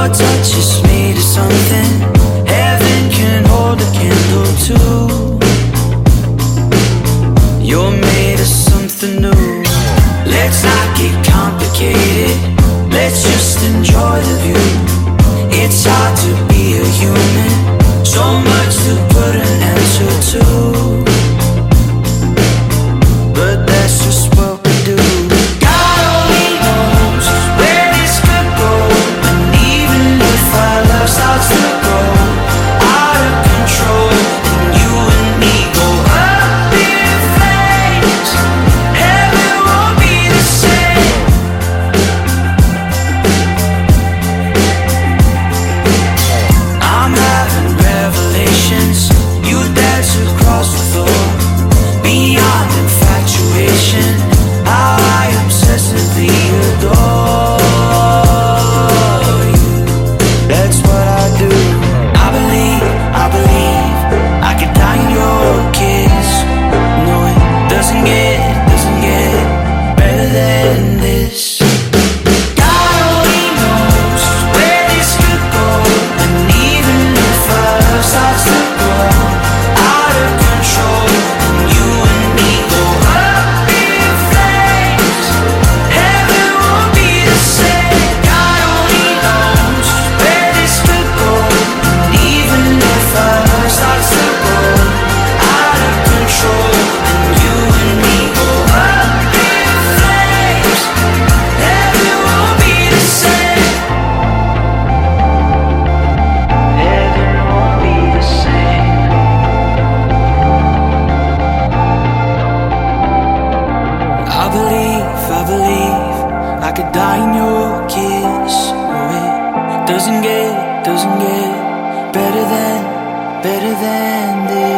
Your touch is me to something Heaven can hold a candle to. You're made of something new. Let's not get complicated. Let's just enjoy the view. It's hard to be a human. So much to put That's what I believe I could die in your kiss. Oh, it doesn't get, doesn't get better than, better than this.